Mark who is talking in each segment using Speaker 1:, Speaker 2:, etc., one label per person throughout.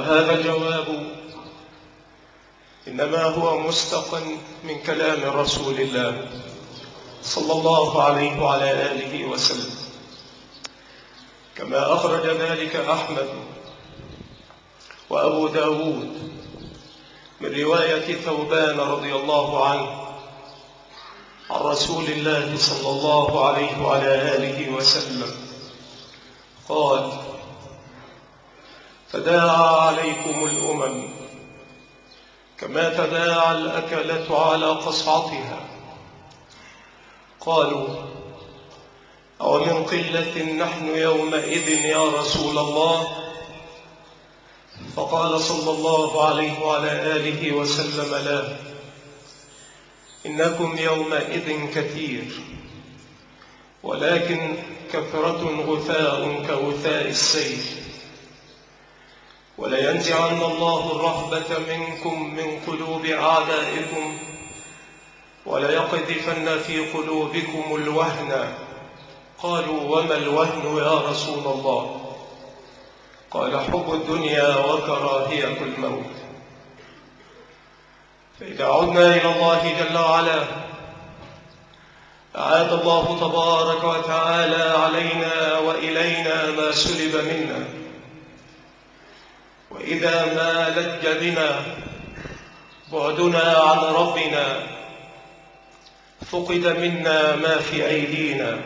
Speaker 1: وهذا الجواب إنما هو مستقى من كلام رسول الله صلى الله عليه وعلى آله وسلم. كما أخرج ذلك أحمد وأبو داود من رواية ثوبان رضي الله عنه عن رسول الله صلى الله عليه وعلى آله وسلم. قال تداعى عليكم الأمم كما تداعى الأكلة على قصعتها. قالوا أو من قلة نحن يومئذ يا رسول الله؟ فقال صلى الله عليه وعلى آله وسلم لا. إنكم يومئذ كثير ولكن كثرة غثاء كغثاء السيل. ولينزعن الله الرهبة منكم من قلوب أعدائكم وليقذفن في قلوبكم الوهن. قالوا وما الوهن يا رسول الله؟ قال حب الدنيا وكراهية الموت. فإذا عدنا إلى الله جل وعلا أعاد الله تبارك وتعالى علينا وإلينا ما سلب منا. وإذا ما لج بنا بعدنا عن ربنا فقد منا ما في أيدينا.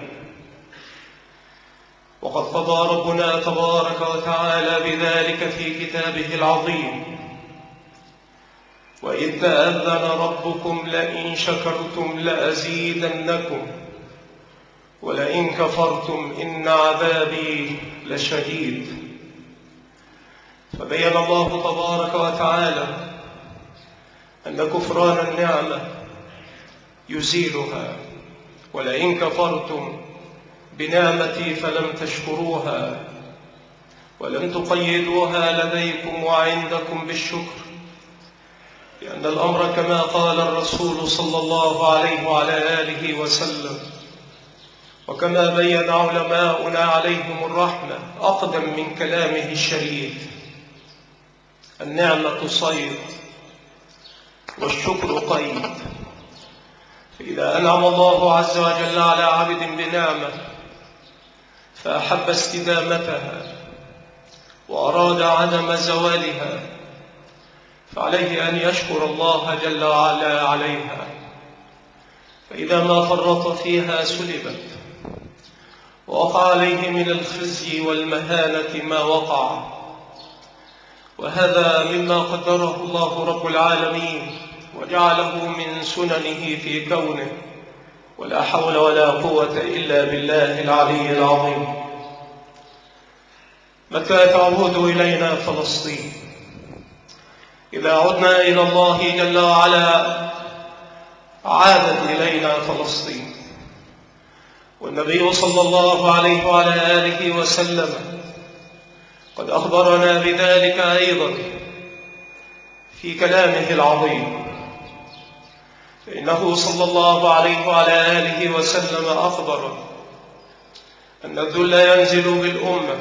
Speaker 1: وقد قضى ربنا تبارك وتعالى بذلك في كتابه العظيم. وإذ تأذن ربكم لئن شكرتم لأزيدنكم ولئن كفرتم إن عذابي لشديد. فبين الله تبارك وتعالى أن كفران النعمة يزيلها ولئن كفرتم بنعمتي فلم تشكروها ولم تقيدوها لديكم وعندكم بالشكر لأن الأمر كما قال الرسول صلى الله عليه وعلى آله وسلم وكما بين علماؤنا عليهم الرحمة أقدم من كلامه الشريف النعمة صيد والشكر قيد. فإذا أنعم الله عز وجل على عبد بنعمة فأحب استدامتها وأراد عدم زوالها فعليه أن يشكر الله جل وعلا عليها. فإذا ما فرط فيها سلبت ووقع عليه من الخزي والمهانة ما وقع. وهذا مما قدره الله رب العالمين وجعله من سننه في كونه. ولا حول ولا قوة إلا بالله العلي العظيم. متى تعود إلينا فلسطين؟ إذا عدنا إلى الله جل وعلا عادت إلينا فلسطين. والنبي صلى الله عليه وعلى آله وسلم قد أخبرنا بذلك أيضا في كلامه العظيم. فإنه صلى الله عليه وعلى آله وسلم أخبر أن الذل ينزل بالأمة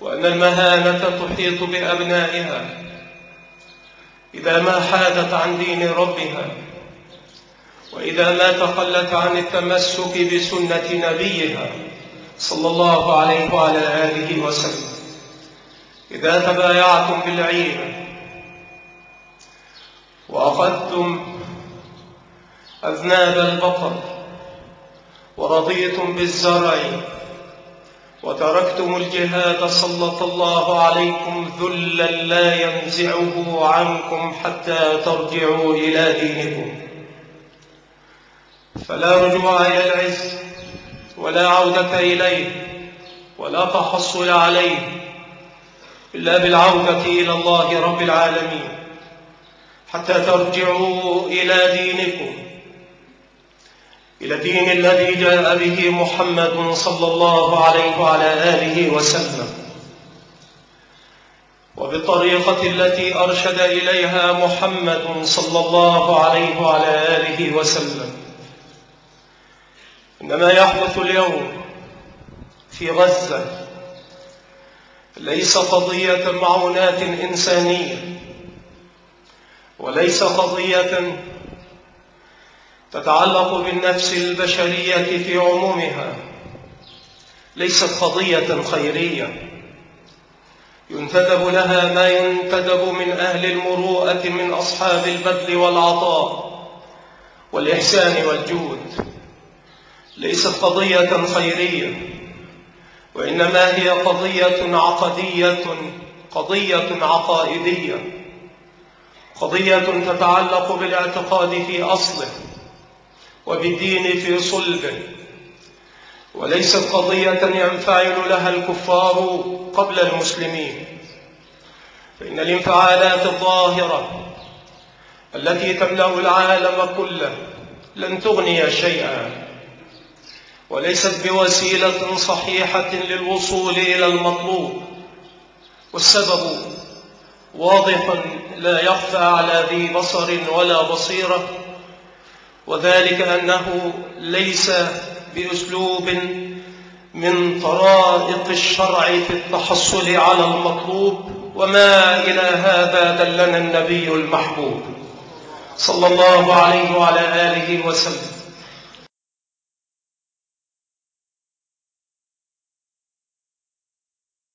Speaker 1: وأن المهانة تحيط بأبنائها إذا ما حادت عن دين ربها وإذا ما تخلت عن التمسك بسنة نبيها. صلى الله عليه وعلى آله وسلم. إذا تبايعتم بالعين وأخذتم أذناب البقر ورضيتم بالزرع وتركتم الجهاد سلط الله عليكم ذلا لا ينزعه عنكم حتى ترجعوا إلى دينكم. فلا رجوع إلى العز. ولا عودة إليه ولا تحصل عليه إلا بالعودة إلى الله رب العالمين. حتى ترجعوا إلى دينكم إلى الدين الذي جاء به محمد صلى الله عليه وعلى آله وسلم. وبالطريقة التي أرشد إليها محمد صلى الله عليه وعلى آله وسلم. إنما يحدث اليوم في غزة. ليس قضية معونات إنسانية وليس قضية تتعلق بالنفس البشرية في عمومها. ليست قضية خيرية. ينتدب لها ما ينتدب من أهل المروءة من أصحاب البذل والعطاء والإحسان والجود. ليست قضية خيرية وإنما هي قضية عقدية قضية عقائدية قضية تتعلق بالاعتقاد في أصله وبالدين في صلبه. وليست قضية ينفعل لها الكفار قبل المسلمين فإن الانفعالات الظاهرة التي تملأ العالم كله لن تغني شيئا. وليست بوسيلة صحيحة للوصول إلى المطلوب. والسبب واضح لا يخفى على ذي بصر ولا بصيرة وذلك أنه ليس بأسلوب من طرائق الشرع في التحصل على المطلوب وما إلى هذا دلنا النبي المحبوب صلى الله عليه وعلى آله وسلم.